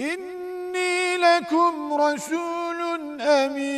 إني لكم رسول أمين.